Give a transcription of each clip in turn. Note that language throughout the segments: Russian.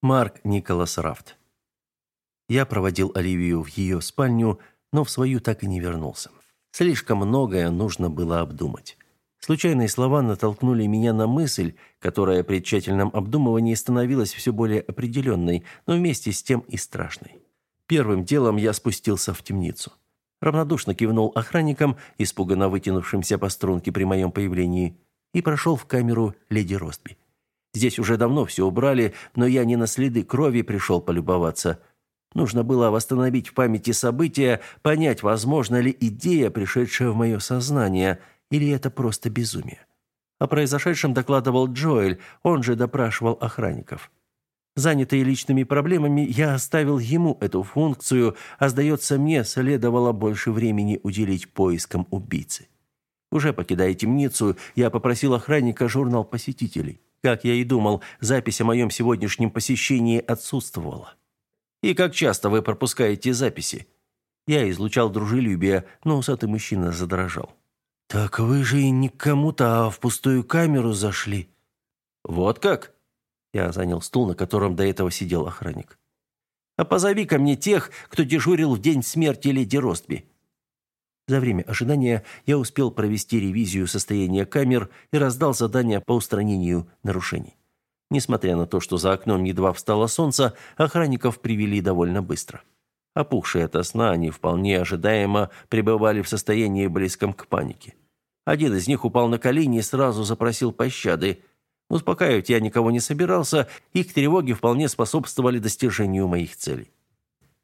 Марк Николас Рафт. Я проводил Оливию в ее спальню, но в свою так и не вернулся. Слишком многое нужно было обдумать. Случайные слова натолкнули меня на мысль, которая при тщательном обдумывании становилась все более определенной, но вместе с тем и страшной. Первым делом я спустился в темницу. Равнодушно кивнул охранникам, испуганно вытянувшимся по струнке при моем появлении, и прошел в камеру леди Ростби. Здесь уже давно все убрали, но я не на следы крови пришел полюбоваться. Нужно было восстановить в памяти события, понять, возможно ли идея, пришедшая в мое сознание, или это просто безумие. О произошедшем докладывал Джоэль, он же допрашивал охранников. Занятый личными проблемами, я оставил ему эту функцию, а сдается мне, следовало больше времени уделить поискам убийцы. Уже покидая темницу, я попросил охранника журнал посетителей. Как я и думал, запись о моем сегодняшнем посещении отсутствовала. «И как часто вы пропускаете записи?» Я излучал дружелюбие, но усатый мужчина задрожал. «Так вы же и не к кому-то, а в пустую камеру зашли». «Вот как?» Я занял стул, на котором до этого сидел охранник. «А позови ко мне тех, кто дежурил в день смерти леди Ростби. За время ожидания я успел провести ревизию состояния камер и раздал задания по устранению нарушений. Несмотря на то, что за окном едва встало солнце, охранников привели довольно быстро. Опухшие от сна, они вполне ожидаемо пребывали в состоянии близком к панике. Один из них упал на колени и сразу запросил пощады. Успокаивать я никого не собирался, их тревоги вполне способствовали достижению моих целей.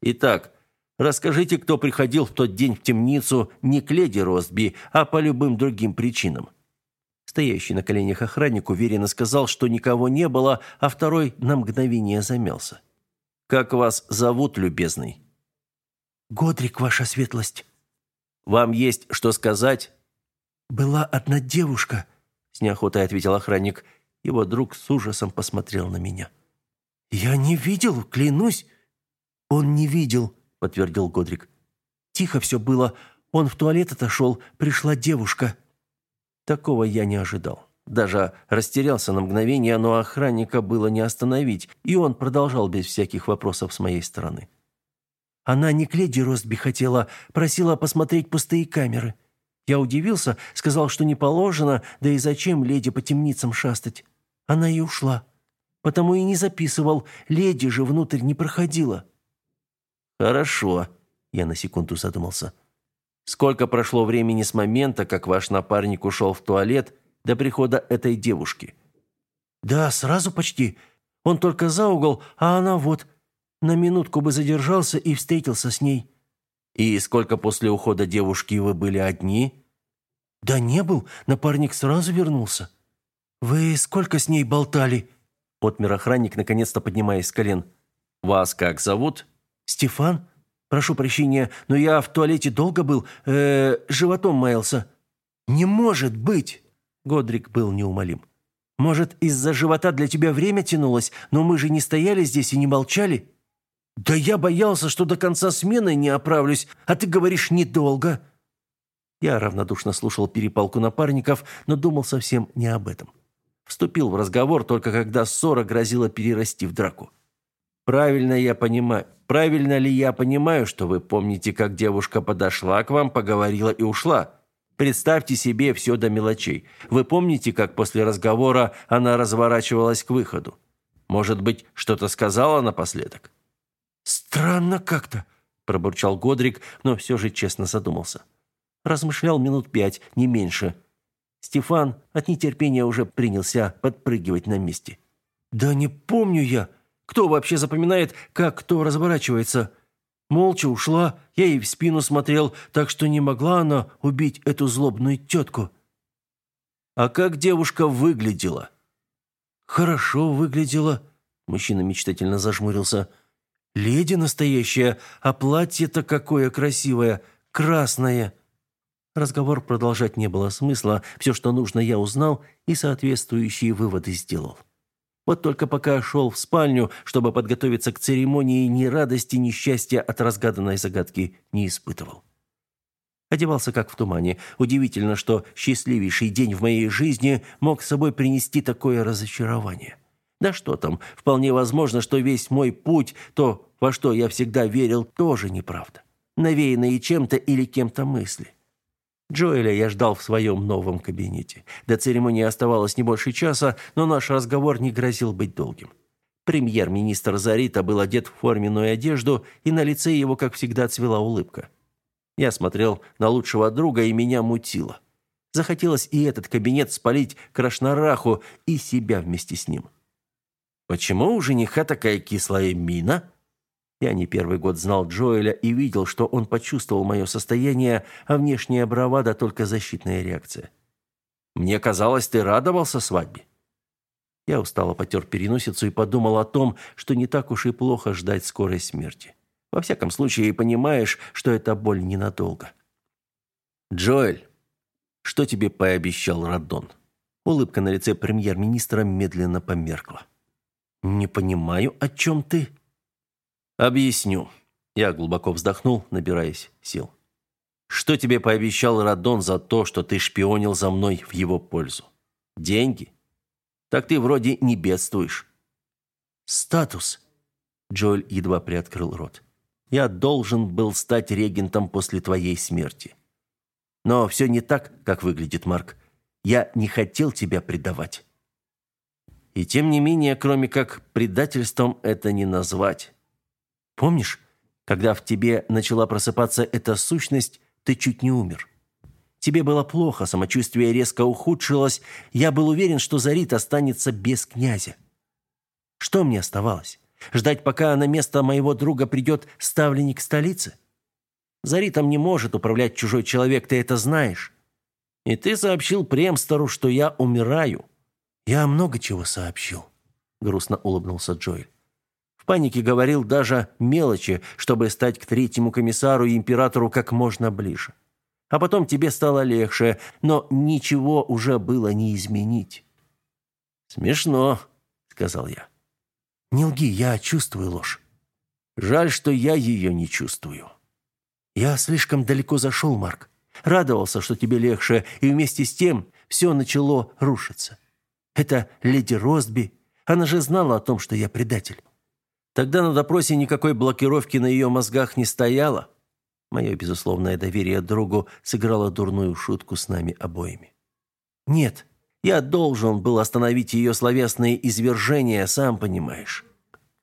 Итак, Расскажите, кто приходил в тот день в темницу не к леди Ростби, а по любым другим причинам». Стоящий на коленях охранник уверенно сказал, что никого не было, а второй на мгновение замялся. «Как вас зовут, любезный?» «Годрик, ваша светлость». «Вам есть что сказать?» «Была одна девушка», — с неохотой ответил охранник. Его друг с ужасом посмотрел на меня. «Я не видел, клянусь». «Он не видел», подтвердил Годрик. Тихо все было. Он в туалет отошел, пришла девушка. Такого я не ожидал. Даже растерялся на мгновение, но охранника было не остановить, и он продолжал без всяких вопросов с моей стороны. Она не к леди Ростби хотела, просила посмотреть пустые камеры. Я удивился, сказал, что не положено, да и зачем леди по темницам шастать. Она и ушла. Потому и не записывал, леди же внутрь не проходила. Хорошо, я на секунду задумался. Сколько прошло времени с момента, как ваш напарник ушел в туалет до прихода этой девушки? Да, сразу почти. Он только за угол, а она вот на минутку бы задержался и встретился с ней. И сколько после ухода девушки вы были одни? Да не был, напарник сразу вернулся. Вы сколько с ней болтали? Отмер охранник, наконец-то поднимаясь с колен. Вас как зовут? Стефан? Прошу прощения, но я в туалете долго был, э, животом маялся. Не может быть. Годрик был неумолим. Может, из-за живота для тебя время тянулось, но мы же не стояли здесь и не молчали? Да я боялся, что до конца смены не оправлюсь, а ты говоришь недолго. Я равнодушно слушал перепалку напарников, но думал совсем не об этом. Вступил в разговор только когда ссора грозила перерасти в драку. Правильно я понимаю, правильно ли я понимаю, что вы помните, как девушка подошла к вам, поговорила и ушла? Представьте себе все до мелочей. Вы помните, как после разговора она разворачивалась к выходу? Может быть, что-то сказала напоследок? Странно как-то, пробурчал Годрик, но все же честно задумался. Размышлял минут пять, не меньше. Стефан от нетерпения уже принялся подпрыгивать на месте. Да не помню я, кто вообще запоминает, как кто разворачивается? Молча ушла, я ей в спину смотрел, так что не могла она убить эту злобную тетку. А как девушка выглядела? Хорошо выглядела, мужчина мечтательно зажмурился. Леди настоящая, а платье-то какое красивое, красное. Разговор продолжать не было смысла, все, что нужно, я узнал и соответствующие выводы сделал. Вот только пока шел в спальню, чтобы подготовиться к церемонии, ни радости, ни счастья от разгаданной загадки не испытывал. Одевался как в тумане. Удивительно, что счастливейший день в моей жизни мог с собой принести такое разочарование. Да что там, вполне возможно, что весь мой путь, то, во что я всегда верил, тоже неправда. Навеянные чем-то или кем-то мысли. Джоэля я ждал в своем новом кабинете. До церемонии оставалось не больше часа, но наш разговор не грозил быть долгим. Премьер-министр Зарита был одет в форменную одежду, и на лице его, как всегда, цвела улыбка. Я смотрел на лучшего друга, и меня мутило. Захотелось и этот кабинет спалить крашнараху, и себя вместе с ним. Почему у жениха такая кислая мина? Я не первый год знал Джоэля и видел, что он почувствовал мое состояние, а внешняя бравада только защитная реакция. Мне казалось, ты радовался свадьбе. Я устало потер переносицу и подумал о том, что не так уж и плохо ждать скорой смерти. Во всяком случае, понимаешь, что эта боль ненадолго. Джоэль, что тебе пообещал Радон? Улыбка на лице премьер-министра медленно померкла. «Не понимаю, о чем ты?» «Объясню». Я глубоко вздохнул, набираясь сил. «Что тебе пообещал Радон за то, что ты шпионил за мной в его пользу? Деньги? Так ты вроде не бедствуешь». «Статус». Джоэль едва приоткрыл рот. «Я должен был стать регентом после твоей смерти. Но все не так, как выглядит Марк. Я не хотел тебя предавать». И тем не менее, кроме как предательством это не назвать. Помнишь, когда в тебе начала просыпаться эта сущность, ты чуть не умер. Тебе было плохо, самочувствие резко ухудшилось. Я был уверен, что Зарит останется без князя. Что мне оставалось? Ждать, пока на место моего друга придет ставленник столицы? Заритом не может управлять чужой человек, ты это знаешь. И ты сообщил Премстору, что я умираю. «Я много чего сообщил», — грустно улыбнулся Джоэль. Панике говорил даже мелочи, чтобы стать к третьему комиссару и императору как можно ближе. А потом тебе стало легче, но ничего уже было не изменить. «Смешно», — сказал я. «Не лги, я чувствую ложь». «Жаль, что я ее не чувствую». «Я слишком далеко зашел, Марк. Радовался, что тебе легче, и вместе с тем все начало рушиться. Это леди Ростби. Она же знала о том, что я предатель. Тогда на допросе никакой блокировки на ее мозгах не стояло. Мое безусловное доверие другу сыграло дурную шутку с нами обоими. Нет, я должен был остановить ее словесные извержения, сам понимаешь.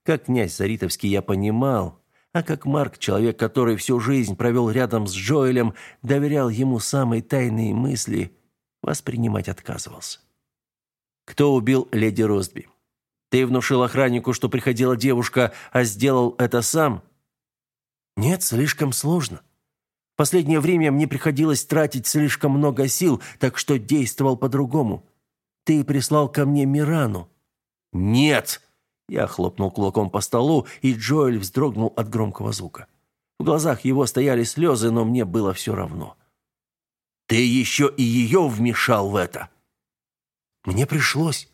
Как князь Заритовский я понимал, а как Марк, человек, который всю жизнь провел рядом с Джоэлем, доверял ему самые тайные мысли, воспринимать отказывался. Кто убил леди Ростби? Ты внушил охраннику, что приходила девушка, а сделал это сам? Нет, слишком сложно. В последнее время мне приходилось тратить слишком много сил, так что действовал по-другому. Ты прислал ко мне Мирану. Нет! Я хлопнул кулаком по столу, и Джоэль вздрогнул от громкого звука. В глазах его стояли слезы, но мне было все равно. Ты еще и ее вмешал в это. Мне пришлось.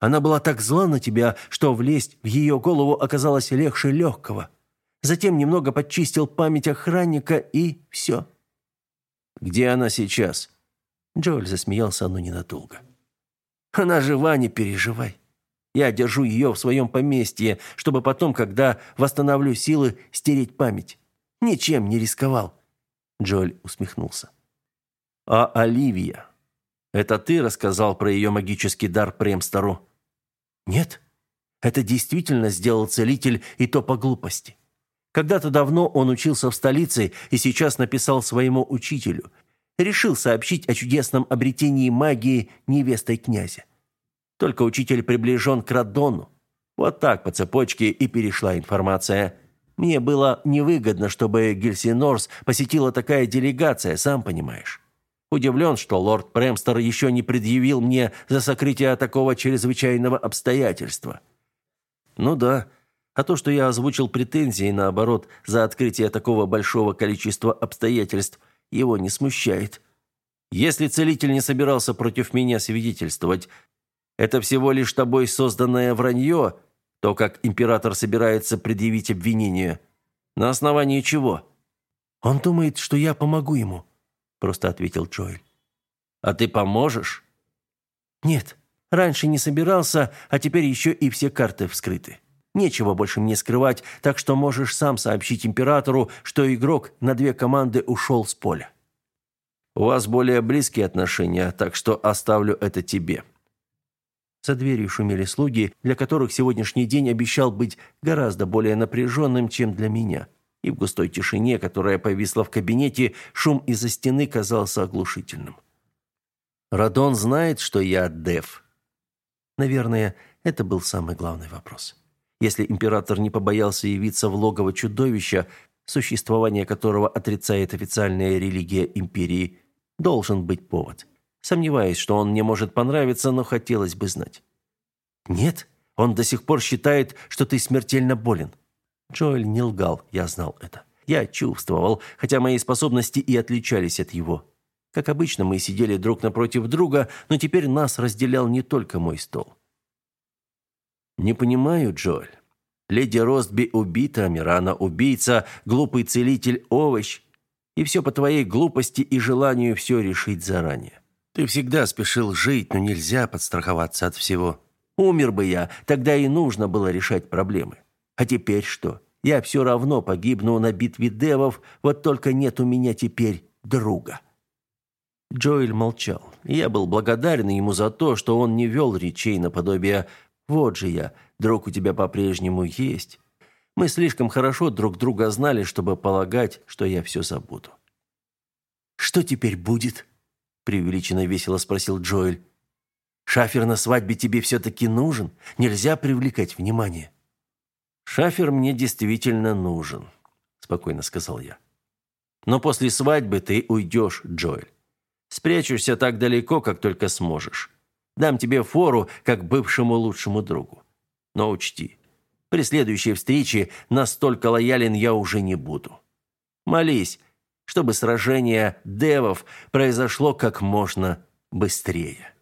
Она была так зла на тебя, что влезть в ее голову оказалось легче легкого. Затем немного подчистил память охранника, и все. «Где она сейчас?» Джоэль засмеялся, но ненадолго. «Она жива, не переживай. Я держу ее в своем поместье, чтобы потом, когда восстановлю силы, стереть память. Ничем не рисковал». Джоэль усмехнулся. «А Оливия? Это ты рассказал про ее магический дар Премстору? Нет. Это действительно сделал целитель, и то по глупости. Когда-то давно он учился в столице и сейчас написал своему учителю. Решил сообщить о чудесном обретении магии невестой князя. Только учитель приближен к Радону. Вот так по цепочке и перешла информация. Мне было невыгодно, чтобы Гельсинорс посетила такая делегация, сам понимаешь. Удивлен, что лорд Премстер еще не предъявил мне за сокрытие такого чрезвычайного обстоятельства. Ну да, а то, что я озвучил претензии, наоборот, за открытие такого большого количества обстоятельств, его не смущает. Если целитель не собирался против меня свидетельствовать, это всего лишь тобой созданное вранье, то, как император собирается предъявить обвинение. На основании чего? Он думает, что я помогу ему просто ответил Джоэль. А ты поможешь? Нет. Раньше не собирался, а теперь еще и все карты вскрыты. Нечего больше мне скрывать, так что можешь сам сообщить императору, что игрок на две команды ушел с поля. У вас более близкие отношения, так что оставлю это тебе. За дверью шумели слуги, для которых сегодняшний день обещал быть гораздо более напряженным, чем для меня. И в густой тишине, которая повисла в кабинете, шум из-за стены казался оглушительным. Радон знает, что я Дев. Наверное, это был самый главный вопрос. Если император не побоялся явиться в логово чудовища, существование которого отрицает официальная религия империи, должен быть повод. Сомневаюсь, что он мне может понравиться, но хотелось бы знать. Нет, он до сих пор считает, что ты смертельно болен. Джоэль не лгал, я знал это. Я чувствовал, хотя мои способности и отличались от его. Как обычно, мы сидели друг напротив друга, но теперь нас разделял не только мой стол. «Не понимаю, Джоэль. Леди Ростби убита, Мирана убийца, глупый целитель овощ. И все по твоей глупости и желанию все решить заранее. Ты всегда спешил жить, но нельзя подстраховаться от всего. Умер бы я, тогда и нужно было решать проблемы. А теперь что? Я все равно погибну на битве девов, вот только нет у меня теперь друга». Джоэль молчал. Я был благодарен ему за то, что он не вел речей наподобие «Вот же я, друг у тебя по-прежнему есть». Мы слишком хорошо друг друга знали, чтобы полагать, что я все забуду. «Что теперь будет?» – преувеличенно весело спросил Джоэль. «Шафер на свадьбе тебе все-таки нужен? Нельзя привлекать внимание». «Шафер мне действительно нужен», – спокойно сказал я. «Но после свадьбы ты уйдешь, Джоэль. Спрячешься так далеко, как только сможешь. Дам тебе фору, как бывшему лучшему другу. Но учти, при следующей встрече настолько лоялен я уже не буду. Молись, чтобы сражение девов произошло как можно быстрее.